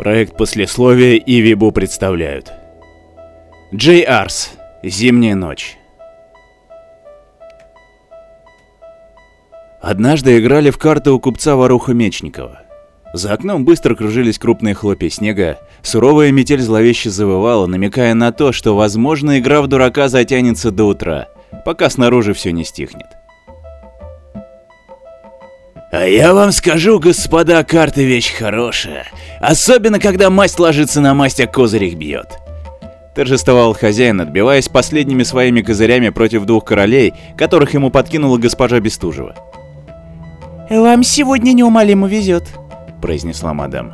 Проект послесловия и Вибу представляют. Джей Арс. Зимняя ночь. Однажды играли в карты у купца Воруха Мечникова. За окном быстро кружились крупные хлопья снега, суровая метель зловеще завывала, намекая на то, что, возможно, игра в дурака затянется до утра, пока снаружи все не стихнет. А я вам скажу, господа, карты вещь хорошая. Особенно, когда масть ложится на масть, а козырь их бьет. Торжествовал хозяин, отбиваясь последними своими козырями против двух королей, которых ему подкинула госпожа Бестужева. «Вам сегодня неумолимо везет», — произнесла мадам.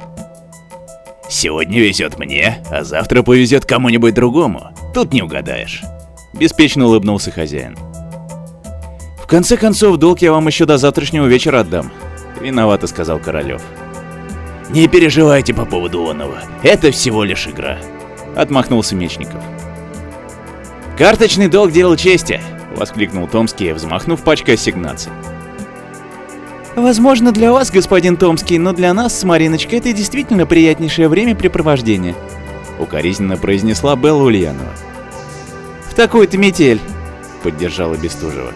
«Сегодня везет мне, а завтра повезет кому-нибудь другому. Тут не угадаешь». Беспечно улыбнулся хозяин. «В конце концов, долг я вам еще до завтрашнего вечера отдам», — виновато сказал Королев. «Не переживайте по поводу оного, это всего лишь игра», — отмахнулся Мечников. «Карточный долг делал чести!» — воскликнул Томский, взмахнув пачкой ассигнаций. «Возможно, для вас, господин Томский, но для нас с Мариночкой это действительно приятнейшее времяпрепровождение», — укоризненно произнесла Белла Ульянова. «В такую-то метель», — поддержала Бестужева.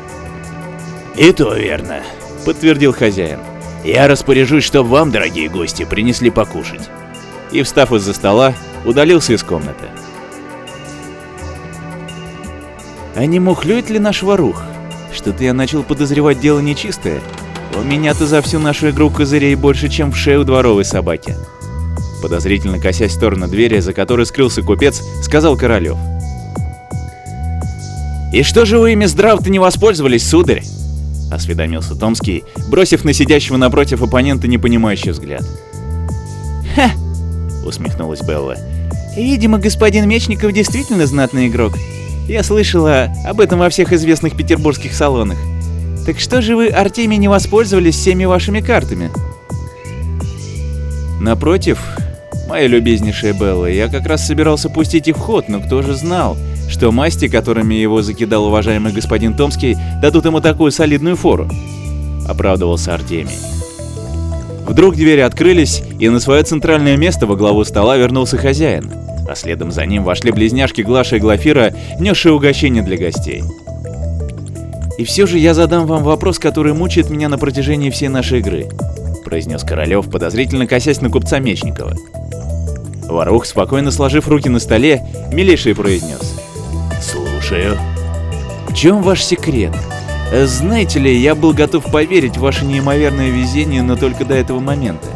«И то верно», — подтвердил хозяин. «Я распоряжусь, чтобы вам, дорогие гости, принесли покушать». И, встав из-за стола, удалился из комнаты. «А не мухлюет ли наш ворух? Что-то я начал подозревать дело нечистое. У меня-то за всю нашу игру козырей больше, чем в шею дворовой собаки». Подозрительно косясь в сторону двери, за которой скрылся купец, сказал Королев. «И что же вы ими здраво-то не воспользовались, сударь?» — осведомился Томский, бросив на сидящего напротив оппонента непонимающий взгляд. «Ха!» — усмехнулась Белла. «Видимо, господин Мечников действительно знатный игрок. Я слышала об этом во всех известных петербургских салонах. Так что же вы, Артемий, не воспользовались всеми вашими картами?» «Напротив, моя любезнейшая Белла, я как раз собирался пустить их в ход, но кто же знал, что масти, которыми его закидал уважаемый господин Томский, дадут ему такую солидную фору. Оправдывался Артемий. Вдруг двери открылись, и на свое центральное место во главу стола вернулся хозяин, а следом за ним вошли близняшки Глаша и Глафира, несшие угощение для гостей. «И все же я задам вам вопрос, который мучает меня на протяжении всей нашей игры», произнес Королев, подозрительно косясь на купца Мечникова. Ворух, спокойно сложив руки на столе, милейший произнес. «Слушаю». «В чем ваш секрет? Знаете ли, я был готов поверить в ваше неимоверное везение, но только до этого момента».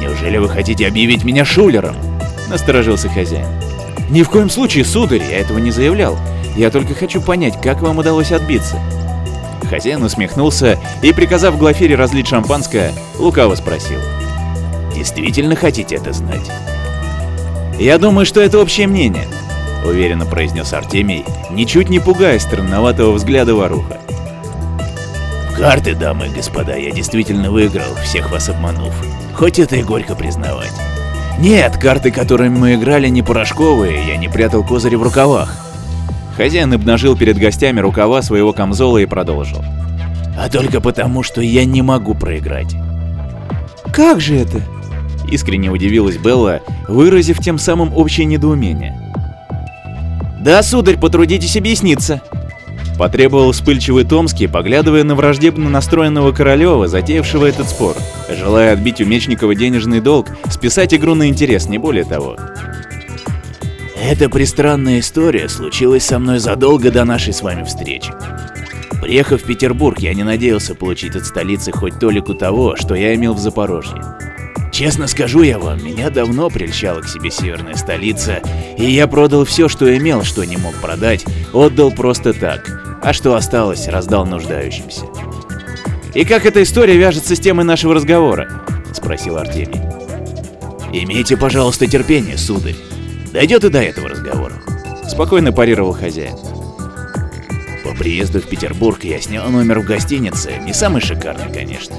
«Неужели вы хотите объявить меня шулером?» — насторожился хозяин. «Ни в коем случае, сударь, я этого не заявлял. Я только хочу понять, как вам удалось отбиться». Хозяин усмехнулся и, приказав Глафире разлить шампанское, лукаво спросил. «Действительно хотите это знать?» «Я думаю, что это общее мнение», — уверенно произнес Артемий, ничуть не пугая странноватого взгляда воруха. «В карты, дамы и господа, я действительно выиграл, всех вас обманув. Хоть это и горько признавать. Нет, карты, которыми мы играли, не порошковые, я не прятал козыри в рукавах. Хозяин обнажил перед гостями рукава своего камзола и продолжил. А только потому, что я не могу проиграть. «Как же это?» Искренне удивилась Белла, выразив тем самым общее недоумение. «Да, сударь, потрудитесь объясниться!» Потребовал вспыльчивый Томский, поглядывая на враждебно настроенного Королева, затеявшего этот спор, желая отбить у Мечникова денежный долг, списать игру на интерес, не более того. Эта пристранная история случилась со мной задолго до нашей с вами встречи. Приехав в Петербург, я не надеялся получить от столицы хоть толику того, что я имел в Запорожье. Честно скажу я вам, меня давно прельщала к себе северная столица, и я продал все, что имел, что не мог продать, отдал просто так, а что осталось, раздал нуждающимся. «И как эта история вяжется с темой нашего разговора?» – спросил Артемий. «Имейте, пожалуйста, терпение, сударь. Дойдет и до этого разговора», – спокойно парировал хозяин. По приезду в Петербург я снял номер в гостинице, не самый шикарный, конечно.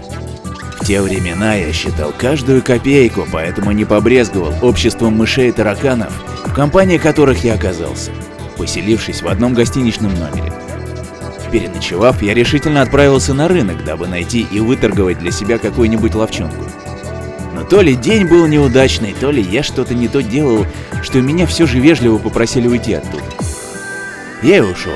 В те времена я считал каждую копейку, поэтому не побрезговал обществом мышей и тараканов, в компании которых я оказался, поселившись в одном гостиничном номере. Переночевав, я решительно отправился на рынок, дабы найти и выторговать для себя какую-нибудь ловчонку. Но то ли день был неудачный, то ли я что-то не то делал, что меня все же вежливо попросили уйти оттуда. Я и ушел.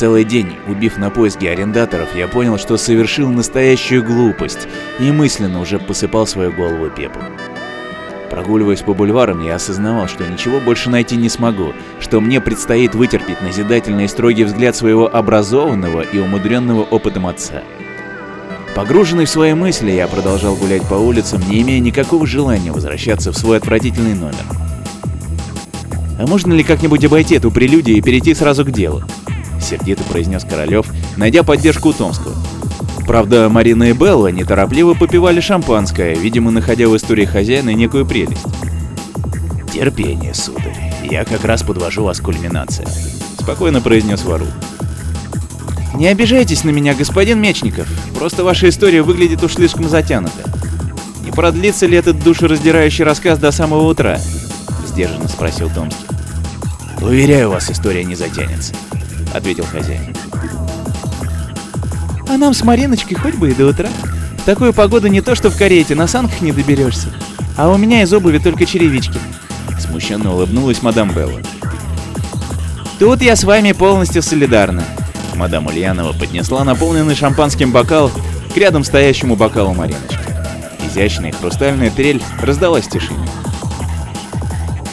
Целый день, убив на поиски арендаторов, я понял, что совершил настоящую глупость и мысленно уже посыпал свою голову пеплом. Прогуливаясь по бульварам, я осознавал, что ничего больше найти не смогу, что мне предстоит вытерпеть назидательный и строгий взгляд своего образованного и умудренного опытом отца. Погруженный в свои мысли, я продолжал гулять по улицам, не имея никакого желания возвращаться в свой отвратительный номер. «А можно ли как-нибудь обойти эту прелюдию и перейти сразу к делу?» — сердито произнес Королев, найдя поддержку у Томского. Правда, Марина и Белла неторопливо попивали шампанское, видимо, находя в истории хозяина некую прелесть. «Терпение, сударь. Я как раз подвожу вас к кульминации», — спокойно произнес Вару. «Не обижайтесь на меня, господин Мечников. Просто ваша история выглядит уж слишком затянута. Не продлится ли этот душераздирающий рассказ до самого утра?» — сдержанно спросил Томский. «Уверяю вас, история не затянется», — ответил хозяин. А нам с Мариночкой хоть бы и до утра. В такую погоду не то что в карете, на санках не доберешься. А у меня из обуви только черевички. Смущенно улыбнулась мадам Белла. Тут я с вами полностью солидарна. Мадам Ульянова поднесла наполненный шампанским бокал к рядом стоящему бокалу Мариночки. Изящная хрустальная трель раздалась в тишине.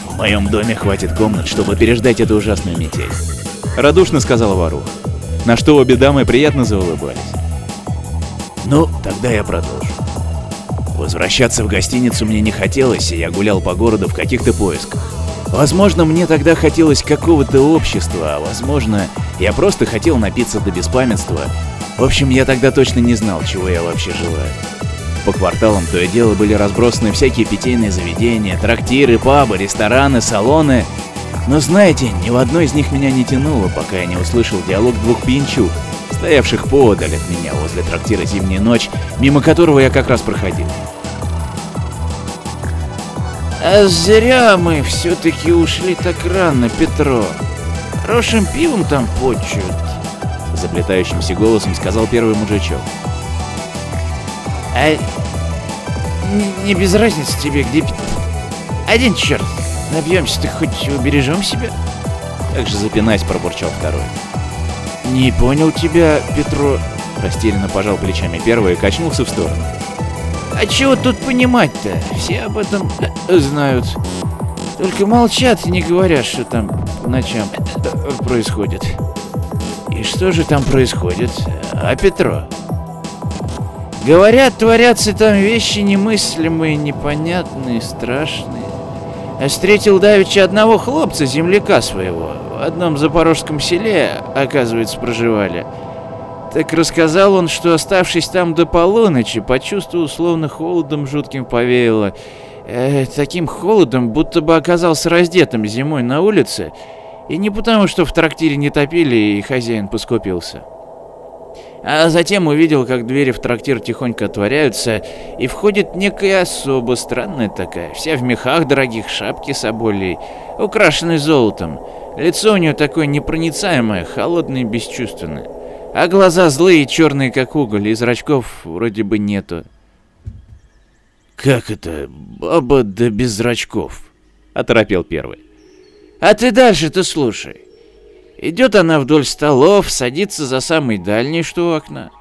В моем доме хватит комнат, чтобы переждать эту ужасную метель. Радушно сказала Варуха на что обе дамы приятно заулыбались. Ну, тогда я продолжу. Возвращаться в гостиницу мне не хотелось, и я гулял по городу в каких-то поисках. Возможно, мне тогда хотелось какого-то общества, а возможно, я просто хотел напиться до беспамятства. В общем, я тогда точно не знал, чего я вообще желаю. По кварталам то и дело были разбросаны всякие питейные заведения, трактиры, пабы, рестораны, салоны, но знаете, ни в одной из них меня не тянуло, пока я не услышал диалог двух пьянчуг, стоявших поодаль от меня возле трактира «Зимняя ночь», мимо которого я как раз проходил. А зря мы все-таки ушли так рано, Петро. Хорошим пивом там почуют. Заплетающимся голосом сказал первый мужичок. А не, без разницы тебе, где Один черт, Набьемся-то хоть убережем себя? Так же запинаясь, пробурчал второй. Не понял тебя, Петро. Растерянно пожал плечами первый и качнулся в сторону. А чего тут понимать-то? Все об этом э, знают. Только молчат и не говорят, что там по ночам э, происходит. И что же там происходит? А, Петро? Говорят, творятся там вещи немыслимые, непонятные, страшные. Встретил давеча одного хлопца, земляка своего, в одном запорожском селе, оказывается, проживали. Так рассказал он, что оставшись там до полуночи, почувствовал словно холодом жутким повеяло. Э, таким холодом, будто бы оказался раздетым зимой на улице, и не потому, что в трактире не топили и хозяин поскупился. А затем увидел, как двери в трактир тихонько отворяются, и входит некая особа, странная такая, вся в мехах дорогих, шапки соболей, украшенной золотом. Лицо у нее такое непроницаемое, холодное и бесчувственное. А глаза злые черные, как уголь, и зрачков вроде бы нету. «Как это? Баба да без зрачков?» — оторопел первый. «А ты дальше-то слушай. Идет она вдоль столов, садится за самый дальний, что у окна.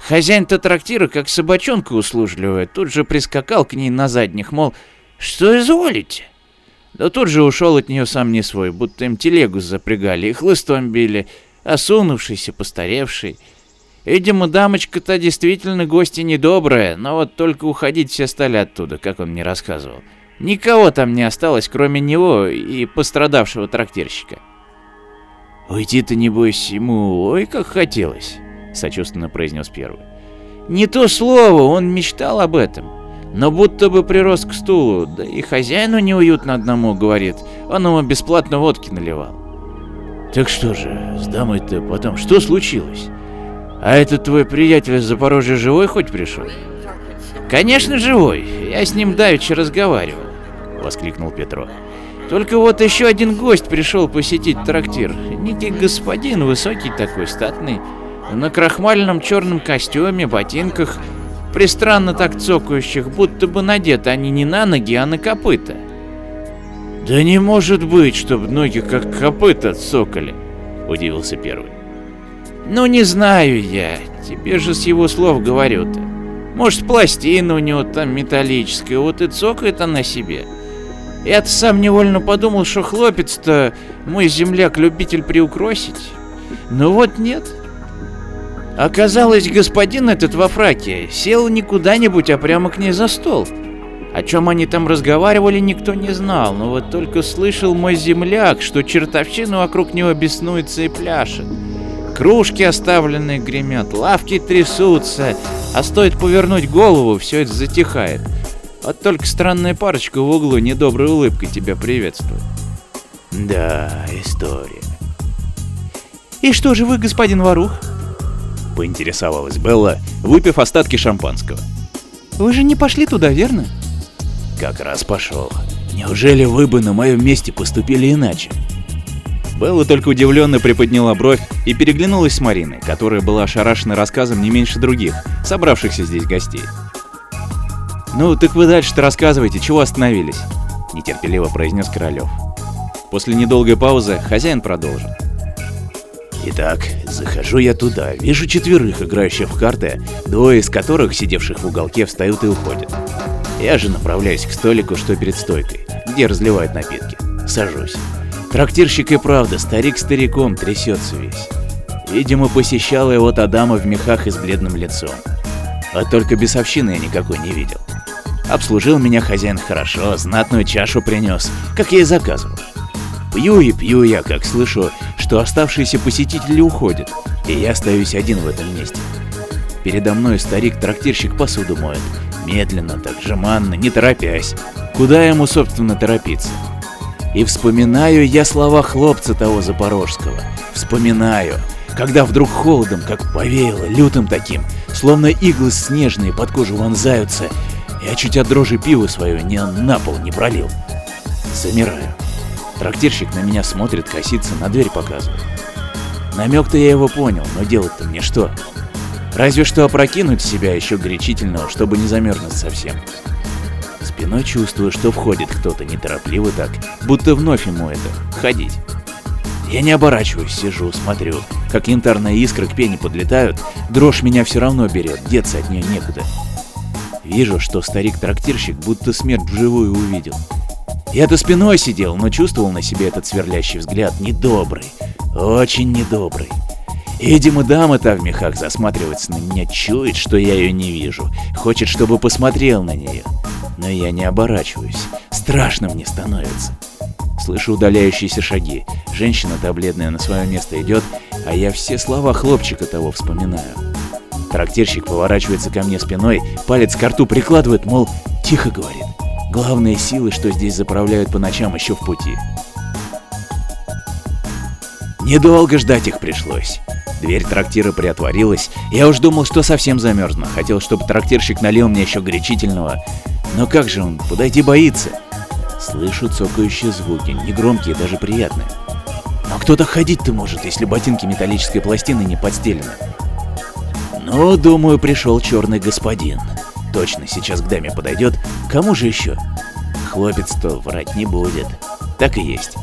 Хозяин-то трактира, как собачонка услужливая, тут же прискакал к ней на задних, мол, что изволите? Да тут же ушел от нее сам не свой, будто им телегу запрягали и хлыстом били, осунувшийся, постаревший. Видимо, дамочка-то действительно гостья недобрая, но вот только уходить все стали оттуда, как он мне рассказывал. Никого там не осталось, кроме него и пострадавшего трактирщика. «Уйти-то, небось, ему ой как хотелось», — сочувственно произнес первый. «Не то слово, он мечтал об этом. Но будто бы прирос к стулу, да и хозяину неуютно одному, говорит. Он ему бесплатно водки наливал». «Так что же, с дамой-то потом что случилось? А этот твой приятель из Запорожья живой хоть пришел?» «Конечно живой, я с ним давеча разговаривал», — воскликнул Петро. Только вот еще один гость пришел посетить трактир. Некий господин, высокий такой, статный, на крахмальном черном костюме, ботинках. пристранно так цокающих, будто бы надеты они не на ноги, а на копыта. Да не может быть, чтобы ноги как копыта цокали, удивился первый. Ну не знаю я, тебе же с его слов говорю-то. Может пластина у него там металлическая, вот и цокает она себе. Я-то сам невольно подумал, что хлопец-то мой земляк-любитель приукросить. Но вот нет. Оказалось, господин этот во фраке сел не куда-нибудь, а прямо к ней за стол. О чем они там разговаривали, никто не знал, но вот только слышал мой земляк, что чертовщина вокруг него беснуется и пляшет. Кружки оставленные гремят, лавки трясутся, а стоит повернуть голову, все это затихает. Вот только странная парочка в углу недоброй улыбкой тебя приветствует. Да, история. И что же вы, господин Варух? Поинтересовалась Белла, выпив остатки шампанского. Вы же не пошли туда, верно? Как раз пошел. Неужели вы бы на моем месте поступили иначе? Белла только удивленно приподняла бровь и переглянулась с Мариной, которая была ошарашена рассказом не меньше других, собравшихся здесь гостей. «Ну, так вы дальше-то рассказывайте, чего остановились?» – нетерпеливо произнес Королев. После недолгой паузы хозяин продолжил. Итак, захожу я туда, вижу четверых, играющих в карты, двое из которых, сидевших в уголке, встают и уходят. Я же направляюсь к столику, что перед стойкой, где разливают напитки. Сажусь. Трактирщик и правда, старик стариком, трясется весь. Видимо, посещала его та дама в мехах и с бледным лицом. А только бесовщины я никакой не видел. Обслужил меня хозяин хорошо, знатную чашу принес, как я и заказывал. Пью и пью я, как слышу, что оставшиеся посетители уходят, и я остаюсь один в этом месте. Передо мной старик-трактирщик посуду моет, медленно, так жеманно, не торопясь. Куда ему, собственно, торопиться? И вспоминаю я слова хлопца того запорожского. Вспоминаю, когда вдруг холодом, как повеяло, лютым таким, словно иглы снежные под кожу вонзаются, я чуть от дрожи пиво свое не на пол не пролил. Замираю. Трактирщик на меня смотрит, косится, на дверь показывает. Намек-то я его понял, но делать-то мне что? Разве что опрокинуть себя еще горячительного, чтобы не замерзнуть совсем. Спиной чувствую, что входит кто-то неторопливо так, будто вновь ему это — ходить. Я не оборачиваюсь, сижу, смотрю, как янтарные искры к пене подлетают, дрожь меня все равно берет, деться от нее некуда. Вижу, что старик-трактирщик будто смерть вживую увидел. Я-то спиной сидел, но чувствовал на себе этот сверлящий взгляд недобрый, очень недобрый. Видимо, дама-то в мехах засматривается на меня, чует, что я ее не вижу, хочет, чтобы посмотрел на нее. Но я не оборачиваюсь, страшно мне становится. Слышу удаляющиеся шаги, женщина-то бледная на свое место идет, а я все слова хлопчика того вспоминаю. Трактирщик поворачивается ко мне спиной, палец к рту прикладывает, мол, тихо говорит. Главные силы, что здесь заправляют по ночам, еще в пути. Недолго ждать их пришлось. Дверь трактира приотворилась, я уж думал, что совсем замерзну. Хотел, чтобы трактирщик налил мне еще горячительного. Но как же он, подойти боится? Слышу цокающие звуки, негромкие, даже приятные. Но кто-то ходить-то может, если ботинки металлической пластины не подстелены. Ну, думаю, пришел черный господин. Точно сейчас к даме подойдет. Кому же еще? Хлопец-то врать не будет. Так и есть.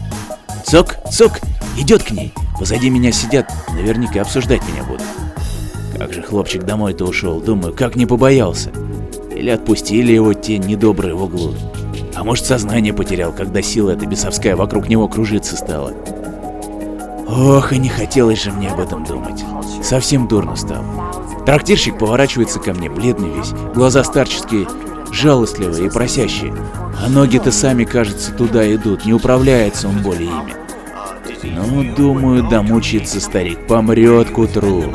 Цок, цок, идет к ней. Позади меня сидят, наверняка обсуждать меня будут. Как же хлопчик домой-то ушел, думаю, как не побоялся. Или отпустили его те недобрые в углу. А может сознание потерял, когда сила эта бесовская вокруг него кружиться стала. Ох, и не хотелось же мне об этом думать. Совсем дурно стало. Трактирщик поворачивается ко мне, бледный весь, глаза старческие, жалостливые и просящие. А ноги-то сами, кажется, туда идут, не управляется он более ими. Ну, думаю, домучится старик, помрет к утру.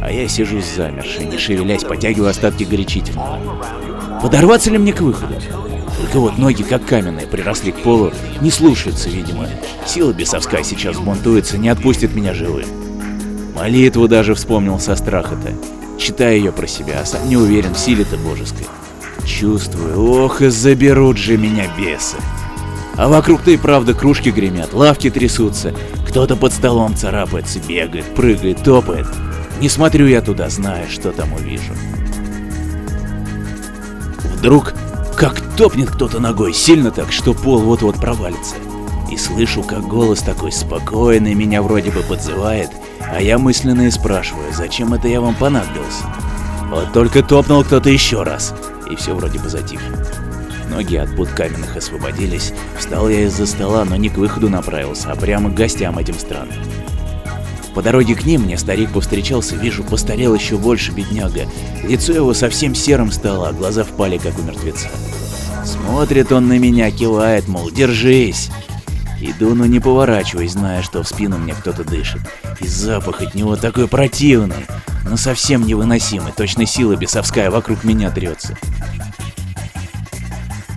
А я сижу замерший, не шевелясь, потягиваю остатки горячительного. Подорваться ли мне к выходу? Только вот ноги, как каменные, приросли к полу, не слушаются, видимо. Сила бесовская сейчас бунтуется, не отпустит меня живым. Молитву даже вспомнил со страха-то. Читаю ее про себя, а сам не уверен в силе-то божеской. Чувствую, ох и заберут же меня бесы. А вокруг-то и правда кружки гремят, лавки трясутся, кто-то под столом царапается, бегает, прыгает, топает. Не смотрю я туда, зная, что там увижу. Вдруг как топнет кто-то ногой, сильно так, что пол вот-вот провалится. И слышу, как голос такой спокойный меня вроде бы подзывает, а я мысленно и спрашиваю, зачем это я вам понадобился. Вот только топнул кто-то еще раз, и все вроде бы затихло. Ноги от пут каменных освободились, встал я из-за стола, но не к выходу направился, а прямо к гостям этим странным. По дороге к ним мне старик повстречался, вижу, постарел еще больше бедняга. Лицо его совсем серым стало, а глаза впали, как у мертвеца. Смотрит он на меня, кивает, мол, держись. Иду, но не поворачиваясь, зная, что в спину мне кто-то дышит. И запах от него такой противный, но совсем невыносимый, точно сила бесовская вокруг меня трется.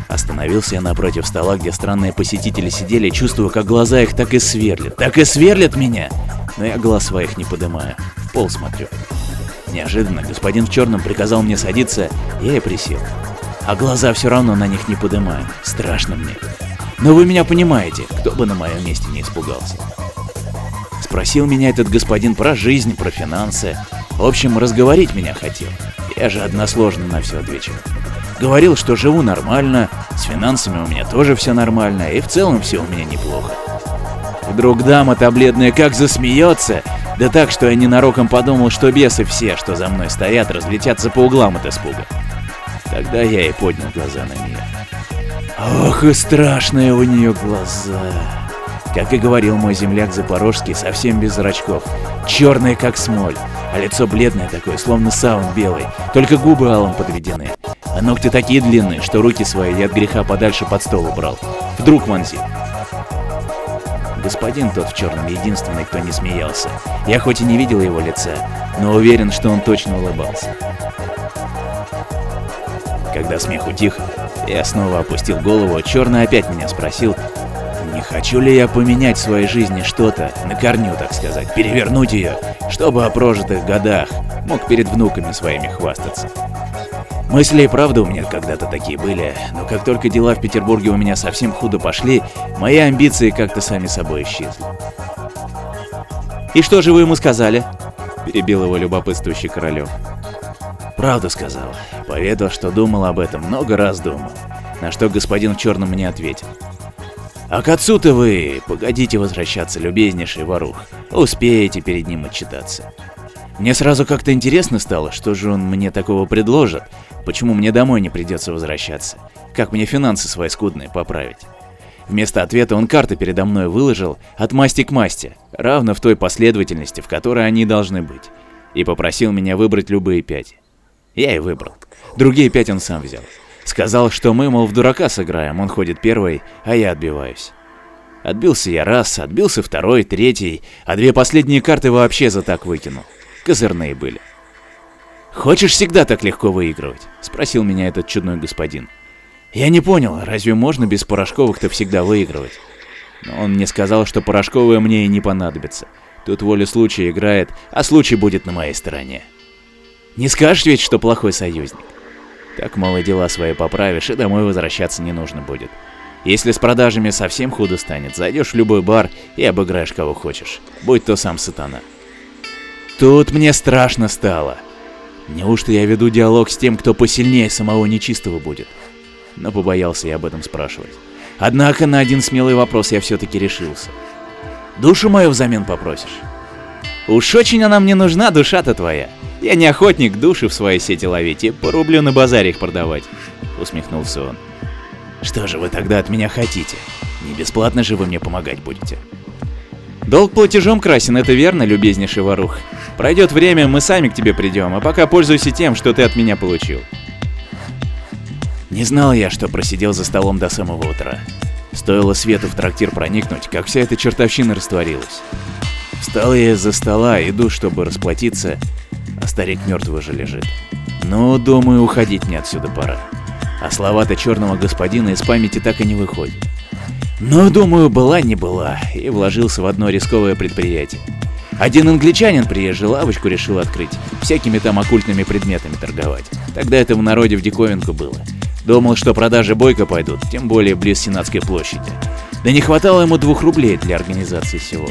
Остановился я напротив стола, где странные посетители сидели, чувствую, как глаза их так и сверлят, так и сверлят меня но я глаз своих не подымаю, в пол смотрю. Неожиданно господин в черном приказал мне садиться, я и присел. А глаза все равно на них не подымаю, страшно мне. Но вы меня понимаете, кто бы на моем месте не испугался. Спросил меня этот господин про жизнь, про финансы. В общем, разговорить меня хотел. Я же односложно на все отвечал. Говорил, что живу нормально, с финансами у меня тоже все нормально, и в целом все у меня неплохо. Вдруг дама-то бледная как засмеется, да так, что я ненароком подумал, что бесы все, что за мной стоят, разлетятся по углам от испуга. Тогда я и поднял глаза на нее. Ох и страшные у нее глаза. Как и говорил мой земляк Запорожский, совсем без зрачков. Черные, как смоль, а лицо бледное такое, словно саун белый, только губы алым подведены. А ногти такие длинные, что руки свои я от греха подальше под стол убрал. Вдруг вонзит. Господин тот в черном единственный, кто не смеялся. Я хоть и не видел его лица, но уверен, что он точно улыбался. Когда смех утих, я снова опустил голову, черный опять меня спросил, не хочу ли я поменять в своей жизни что-то, на корню, так сказать, перевернуть ее, чтобы о прожитых годах мог перед внуками своими хвастаться. Мысли и правда у меня когда-то такие были, но как только дела в Петербурге у меня совсем худо пошли, мои амбиции как-то сами собой исчезли. «И что же вы ему сказали?» – перебил его любопытствующий Королев. «Правду сказал. Поведал, что думал об этом, много раз думал. На что господин в черном мне ответил. А к отцу-то вы погодите возвращаться, любезнейший ворух. Успеете перед ним отчитаться. Мне сразу как-то интересно стало, что же он мне такого предложит, почему мне домой не придется возвращаться, как мне финансы свои скудные поправить. Вместо ответа он карты передо мной выложил от масти к масти, равно в той последовательности, в которой они должны быть, и попросил меня выбрать любые пять. Я и выбрал. Другие пять он сам взял. Сказал, что мы, мол, в дурака сыграем, он ходит первый, а я отбиваюсь. Отбился я раз, отбился второй, третий, а две последние карты вообще за так выкинул козырные были. «Хочешь всегда так легко выигрывать?» — спросил меня этот чудной господин. Я не понял, разве можно без порошковых-то всегда выигрывать? Но он мне сказал, что порошковые мне и не понадобятся. Тут воля случая играет, а случай будет на моей стороне. Не скажешь ведь, что плохой союзник? Так, мало дела свои поправишь, и домой возвращаться не нужно будет. Если с продажами совсем худо станет, зайдешь в любой бар и обыграешь кого хочешь, будь то сам сатана. Тут мне страшно стало. Неужто я веду диалог с тем, кто посильнее самого нечистого будет? Но побоялся я об этом спрашивать. Однако на один смелый вопрос я все-таки решился. Душу мою взамен попросишь? Уж очень она мне нужна, душа-то твоя. Я не охотник души в своей сети ловить и по рублю на базаре их продавать. Усмехнулся он. Что же вы тогда от меня хотите? Не бесплатно же вы мне помогать будете. Долг платежом красен, это верно, любезнейший ворух. Пройдет время, мы сами к тебе придем, а пока пользуйся тем, что ты от меня получил. Не знал я, что просидел за столом до самого утра. Стоило свету в трактир проникнуть, как вся эта чертовщина растворилась. Встал я из-за стола, иду, чтобы расплатиться, а старик мертвый же лежит. Ну, думаю, уходить мне отсюда пора. А слова-то черного господина из памяти так и не выходят. Но, думаю, была не была, и вложился в одно рисковое предприятие. Один англичанин приезжий лавочку решил открыть, всякими там оккультными предметами торговать. Тогда это в народе в диковинку было. Думал, что продажи бойко пойдут, тем более близ Сенатской площади. Да не хватало ему двух рублей для организации всего.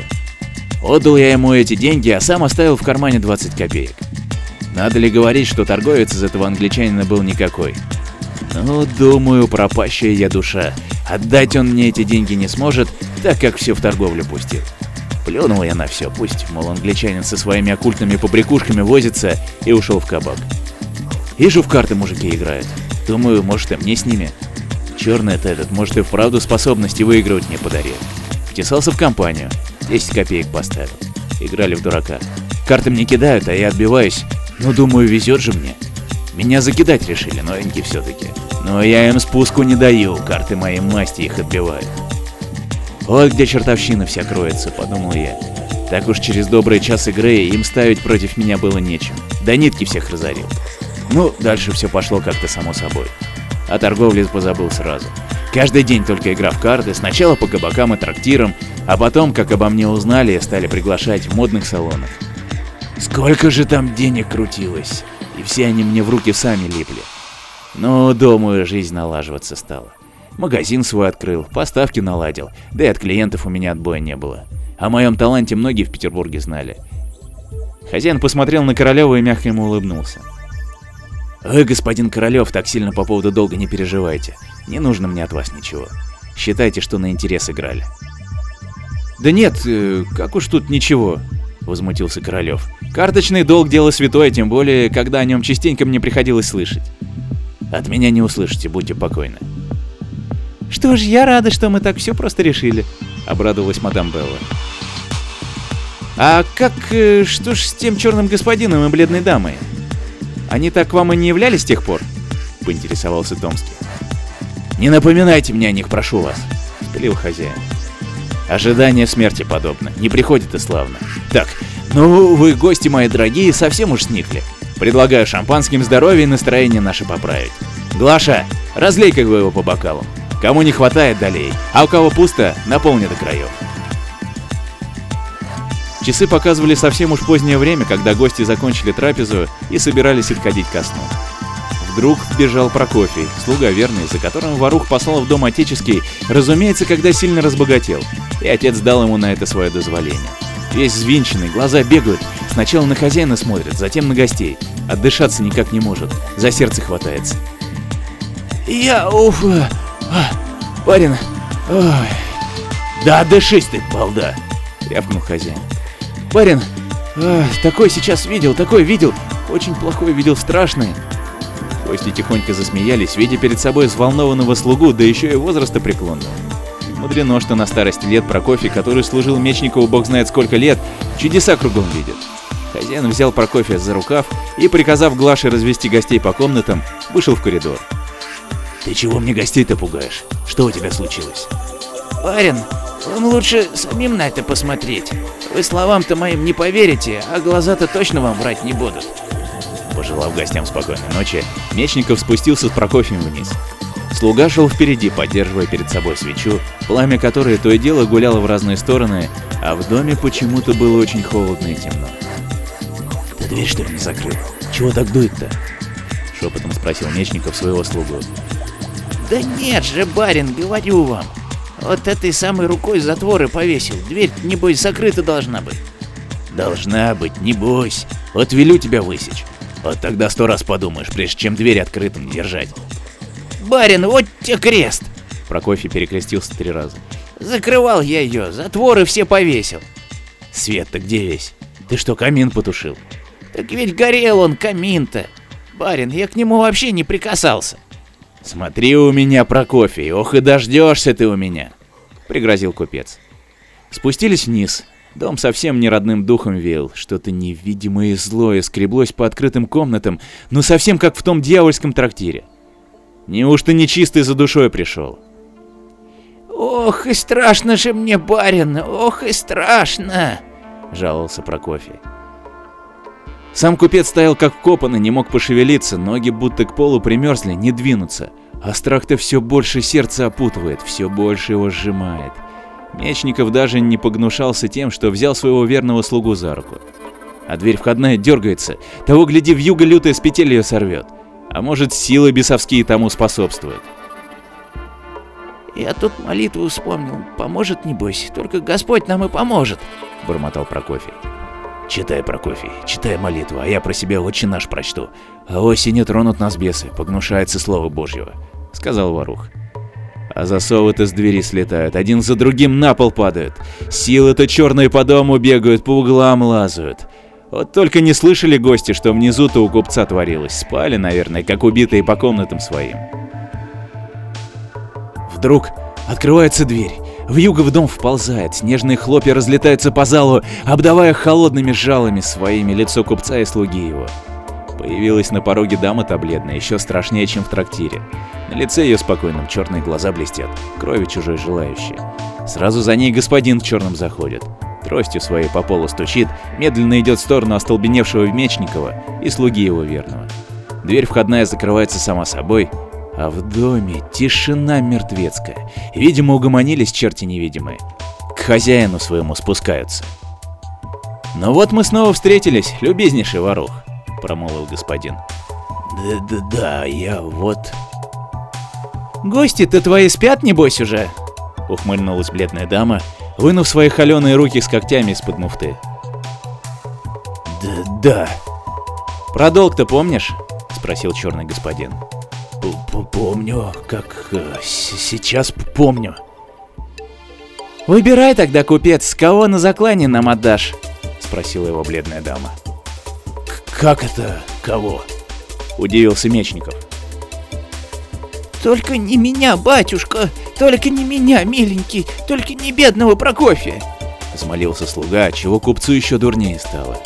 Отдал я ему эти деньги, а сам оставил в кармане 20 копеек. Надо ли говорить, что торговец из этого англичанина был никакой? Ну, думаю, пропащая я душа. Отдать он мне эти деньги не сможет, так как все в торговлю пустил. Плюнул я на все, пусть, мол, англичанин со своими оккультными побрякушками возится, и ушел в кабак. Вижу, в карты мужики играют. Думаю, может и мне с ними. Черный-то этот, может и вправду способности выигрывать мне подарил. Втесался в компанию, 10 копеек поставил. Играли в дурака. Карты мне кидают, а я отбиваюсь. Ну, думаю, везет же мне. Меня закидать решили, новенькие все-таки. Но я им спуску не даю, карты моей масти их отбивают. Вот где чертовщина вся кроется, подумал я. Так уж через добрый час игры им ставить против меня было нечем. До нитки всех разорил. Ну, дальше все пошло как-то само собой. О торговле позабыл сразу. Каждый день только игра в карты, сначала по кабакам и трактирам, а потом, как обо мне узнали, стали приглашать в модных салонах. Сколько же там денег крутилось, и все они мне в руки сами липли. Но, думаю, жизнь налаживаться стала. Магазин свой открыл, поставки наладил, да и от клиентов у меня отбоя не было. О моем таланте многие в Петербурге знали. Хозяин посмотрел на Королева и мягко ему улыбнулся. «Вы, господин Королев, так сильно по поводу долга не переживайте. Не нужно мне от вас ничего. Считайте, что на интерес играли». «Да нет, э, как уж тут ничего», — возмутился Королев. «Карточный долг — дело святое, тем более, когда о нем частенько мне приходилось слышать». «От меня не услышите, будьте покойны». «Что ж, я рада, что мы так все просто решили», — обрадовалась мадам Белла. «А как... Э, что ж с тем черным господином и бледной дамой? Они так к вам и не являлись с тех пор?» — поинтересовался Томский. «Не напоминайте мне о них, прошу вас», — спылил хозяин. «Ожидание смерти подобно, не приходит и славно. Так, ну вы, гости мои дорогие, совсем уж сникли. Предлагаю шампанским здоровье и настроение наше поправить. Глаша, разлей-ка вы его по бокалам. Кому не хватает, долей, а у кого пусто, наполни до краев. Часы показывали совсем уж позднее время, когда гости закончили трапезу и собирались отходить ко сну. Вдруг вбежал Прокофий, слуга верный, за которым Ворух послал в дом отеческий, разумеется, когда сильно разбогател, и отец дал ему на это свое дозволение. Весь взвинченный, глаза бегают, сначала на хозяина смотрит, затем на гостей. Отдышаться никак не может, за сердце хватается. «Я, уф, а, барин, ой, да отдышись ты, балда!» — рявкнул хозяин. Барин, а, такой сейчас видел, такой видел, очень плохой видел, страшный. Гости тихонько засмеялись, видя перед собой взволнованного слугу, да еще и возраста преклонного. Мудрено, что на старости лет Прокофий, который служил Мечникову бог знает сколько лет, чудеса кругом видит. Хозяин взял Прокофия за рукав и, приказав Глаше развести гостей по комнатам, вышел в коридор. «Ты чего мне гостей-то пугаешь? Что у тебя случилось?» «Барин, вам лучше самим на это посмотреть. Вы словам-то моим не поверите, а глаза-то точно вам врать не будут. Пожелав гостям спокойной ночи, Мечников спустился с Прокофием вниз. Слуга шел впереди, поддерживая перед собой свечу, пламя которой то и дело гуляло в разные стороны, а в доме почему-то было очень холодно и темно. «Ты дверь что ли не закрыл? Чего так дует-то?» — шепотом спросил Мечников своего слугу. «Да нет же, барин, говорю вам, вот этой самой рукой затворы повесил. Дверь, небось, закрыта должна быть. Должна быть, не бойся. Вот велю тебя высечь. Вот тогда сто раз подумаешь, прежде чем дверь открытым держать. Барин, вот тебе крест. Прокофий перекрестился три раза. Закрывал я ее, затворы все повесил. Свет-то где весь? Ты что, камин потушил? Так ведь горел он, камин-то. Барин, я к нему вообще не прикасался. «Смотри у меня, Прокофий, ох и дождешься ты у меня!» — пригрозил купец. Спустились вниз. Дом совсем не родным духом веял, что-то невидимое и злое скреблось по открытым комнатам, ну совсем как в том дьявольском трактире. Неужто нечистый за душой пришел? «Ох и страшно же мне, барин, ох и страшно!» — жаловался Прокофий. Сам купец стоял как вкопанный, не мог пошевелиться, ноги будто к полу примерзли, не двинуться. А страх-то все больше сердце опутывает, все больше его сжимает. Мечников даже не погнушался тем, что взял своего верного слугу за руку. А дверь входная дергается, того гляди в юго лютая с петель ее сорвет. А может силы бесовские тому способствуют. «Я тут молитву вспомнил, поможет небось, только Господь нам и поможет», — бормотал Прокофий. Читай, Прокофий, читай молитву, а я про себя очень наш прочту. А осенью тронут нас бесы, погнушается Слово Божьего, — сказал Варух. А засовы-то с двери слетают, один за другим на пол падают. Силы-то черные по дому бегают, по углам лазают. Вот только не слышали гости, что внизу-то у купца творилось. Спали, наверное, как убитые по комнатам своим. Вдруг открывается дверь. В юго в дом вползает, снежные хлопья разлетаются по залу, обдавая холодными жалами своими лицо купца и слуги его. Появилась на пороге дама-то бледная, еще страшнее, чем в трактире. На лице ее спокойном черные глаза блестят, крови чужой желающие. Сразу за ней господин в черном заходит. Тростью своей по полу стучит, медленно идет в сторону остолбеневшего Мечникова и слуги его верного. Дверь входная закрывается сама собой, а в доме тишина мертвецкая. Видимо, угомонились черти невидимые. К хозяину своему спускаются. «Ну вот мы снова встретились, любезнейший ворух», — промолвил господин. «Да-да-да, я вот...» «Гости-то твои спят, небось, уже?» — ухмыльнулась бледная дама, вынув свои холеные руки с когтями из-под муфты. «Да-да». «Про долг-то помнишь?» — спросил черный господин. Помню, как э, сейчас помню. Выбирай тогда, купец, кого на заклане нам отдашь? Спросила его бледная дама. Как это кого? Удивился Мечников. Только не меня, батюшка, только не меня, миленький, только не бедного Прокофия. Взмолился слуга, чего купцу еще дурнее стало.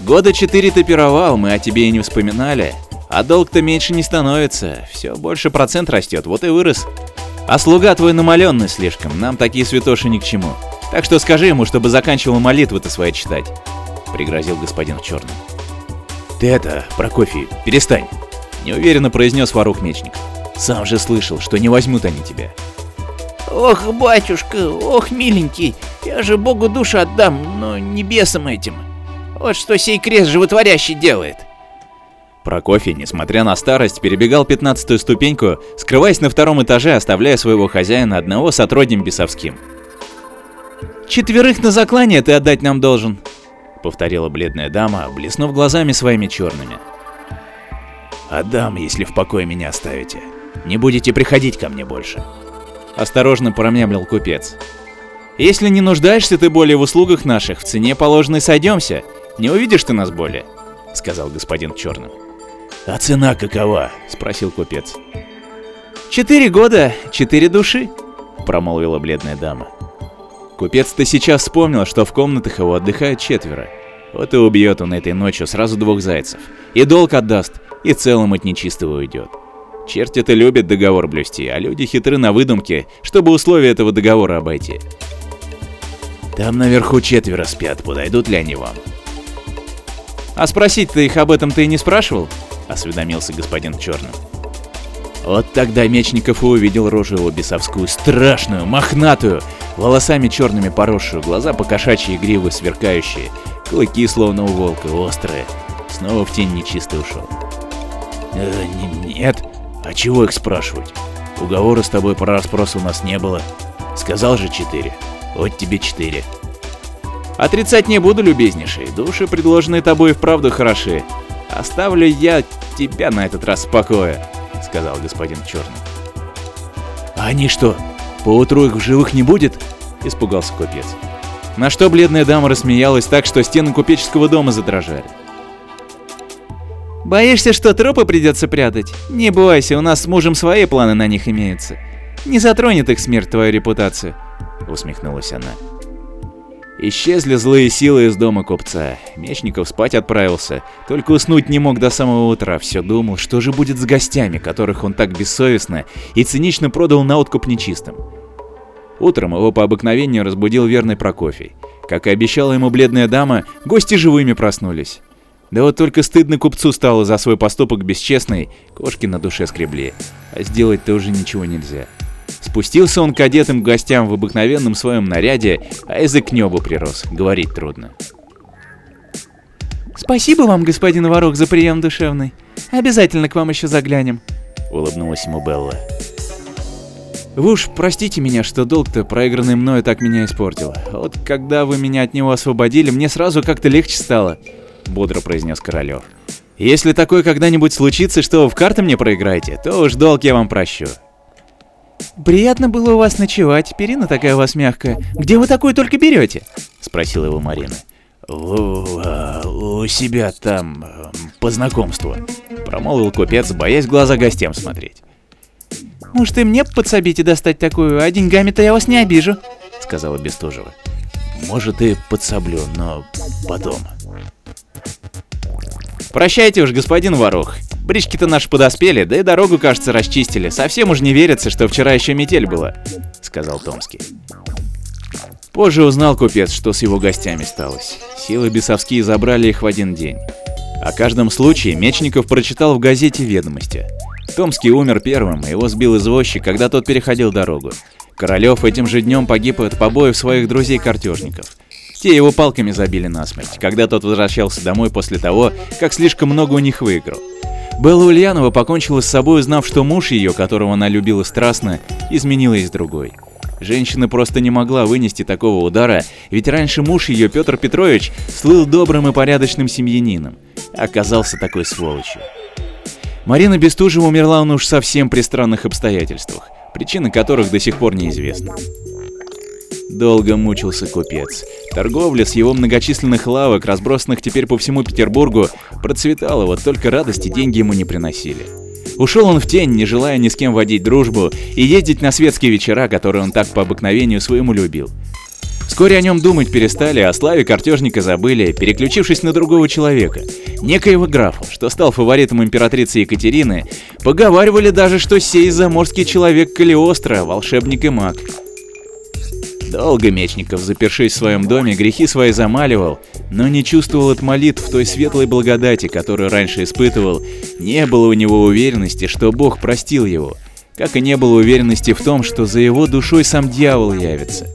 Года четыре ты пировал, мы о тебе и не вспоминали, а долг-то меньше не становится, все больше процент растет, вот и вырос. А слуга твой намаленный слишком, нам такие святоши ни к чему. Так что скажи ему, чтобы заканчивал молитвы-то свои читать, пригрозил господин в черном. Ты это, Прокофий, перестань, неуверенно произнес Варух Мечник. Сам же слышал, что не возьмут они тебя. Ох, батюшка, ох, миленький, я же Богу душу отдам, но небесам этим. Вот что сей крест животворящий делает. Прокофий, несмотря на старость, перебегал пятнадцатую ступеньку, скрываясь на втором этаже, оставляя своего хозяина одного с отродьем бесовским. «Четверых на заклание ты отдать нам должен», — повторила бледная дама, блеснув глазами своими черными. «Отдам, если в покое меня оставите. Не будете приходить ко мне больше», — осторожно промямлил купец. «Если не нуждаешься ты более в услугах наших, в цене положенной сойдемся. Не увидишь ты нас более», — сказал господин черным. «А цена какова?» — спросил купец. «Четыре года, четыре души», — промолвила бледная дама. Купец-то сейчас вспомнил, что в комнатах его отдыхают четверо. Вот и убьет он этой ночью сразу двух зайцев. И долг отдаст, и целым от нечистого уйдет. Черти-то любят договор блюсти, а люди хитры на выдумке, чтобы условия этого договора обойти. Там наверху четверо спят, подойдут ли они вам? А спросить ты их об этом ты и не спрашивал? осведомился господин в черном. Вот тогда Мечников и увидел рожу его бесовскую, страшную, мохнатую, волосами черными поросшую, глаза покошачьи гривы сверкающие, клыки словно у волка, острые. Снова в тень нечистый ушел. Э, нет, а чего их спрашивать? Уговора с тобой про расспрос у нас не было. Сказал же четыре. Вот тебе четыре. Отрицать не буду, любезнейший. Души, предложенные тобой, вправду хороши. Оставлю я тебя на этот раз в покое, сказал господин Черный. А они что, поутру их в живых не будет? Испугался купец. На что бледная дама рассмеялась так, что стены купеческого дома задрожали. Боишься, что трупы придется прятать? Не бойся, у нас с мужем свои планы на них имеются. Не затронет их смерть твою репутацию, усмехнулась она. Исчезли злые силы из дома купца. Мечников спать отправился, только уснуть не мог до самого утра, все думал, что же будет с гостями, которых он так бессовестно и цинично продал на откуп нечистым. Утром его по обыкновению разбудил верный Прокофий. Как и обещала ему бледная дама, гости живыми проснулись. Да вот только стыдно купцу стало за свой поступок бесчестный, кошки на душе скребли, а сделать-то уже ничего нельзя. Спустился он к одетым гостям в обыкновенном своем наряде, а язык к небу прирос, говорить трудно. «Спасибо вам, господин Ворох, за прием душевный. Обязательно к вам еще заглянем», — улыбнулась ему Белла. Вы уж простите меня, что долг-то проигранный мною так меня испортил. Вот когда вы меня от него освободили, мне сразу как-то легче стало, бодро произнес Королёв. Если такое когда-нибудь случится, что в карты мне проиграете, то уж долг я вам прощу. Приятно было у вас ночевать, перина такая у вас мягкая. Где вы такую только берете? Спросила его Марина. У, а, у себя там, по знакомству. Промолвил купец, боясь глаза гостям смотреть. Может, и мне подсобите достать такую, а деньгами-то я вас не обижу, сказала Бестужева. Может, и подсоблю, но потом. Прощайте уж, господин Ворох. Брички-то наши подоспели, да и дорогу, кажется, расчистили. Совсем уж не верится, что вчера еще метель была, сказал Томский. Позже узнал купец, что с его гостями сталось. Силы бесовские забрали их в один день. О каждом случае Мечников прочитал в газете «Ведомости». Томский умер первым, его сбил извозчик, когда тот переходил дорогу. Королёв этим же днем погиб от побоев своих друзей-картежников. Те его палками забили насмерть, когда тот возвращался домой после того, как слишком много у них выиграл. Белла Ульянова покончила с собой, узнав, что муж ее, которого она любила страстно, изменилась другой. Женщина просто не могла вынести такого удара, ведь раньше муж ее, Петр Петрович, слыл добрым и порядочным семьянином, оказался такой сволочью. Марина Бестужева умерла он уж совсем при странных обстоятельствах, причины которых до сих пор неизвестны. Долго мучился купец. Торговля с его многочисленных лавок, разбросанных теперь по всему Петербургу, процветала, вот только радости деньги ему не приносили. Ушел он в тень, не желая ни с кем водить дружбу и ездить на светские вечера, которые он так по обыкновению своему любил. Вскоре о нем думать перестали, а славе картежника забыли, переключившись на другого человека, некоего графа, что стал фаворитом императрицы Екатерины, поговаривали даже, что сей заморский человек Калиостро, волшебник и маг. Долго Мечников, запершись в своем доме, грехи свои замаливал, но не чувствовал от молитв той светлой благодати, которую раньше испытывал, не было у него уверенности, что Бог простил его, как и не было уверенности в том, что за его душой сам дьявол явится.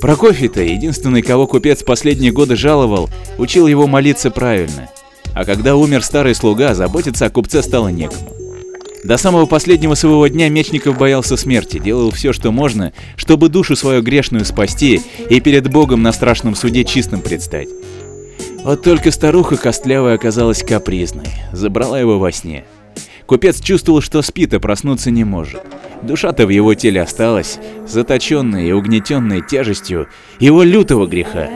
Прокофий-то, единственный, кого купец последние годы жаловал, учил его молиться правильно. А когда умер старый слуга, заботиться о купце стало некому. До самого последнего своего дня Мечников боялся смерти, делал все, что можно, чтобы душу свою грешную спасти и перед Богом на страшном суде чистым предстать. Вот только старуха костлявая оказалась капризной, забрала его во сне. Купец чувствовал, что спит, а проснуться не может. Душа-то в его теле осталась, заточенная и угнетенная тяжестью его лютого греха.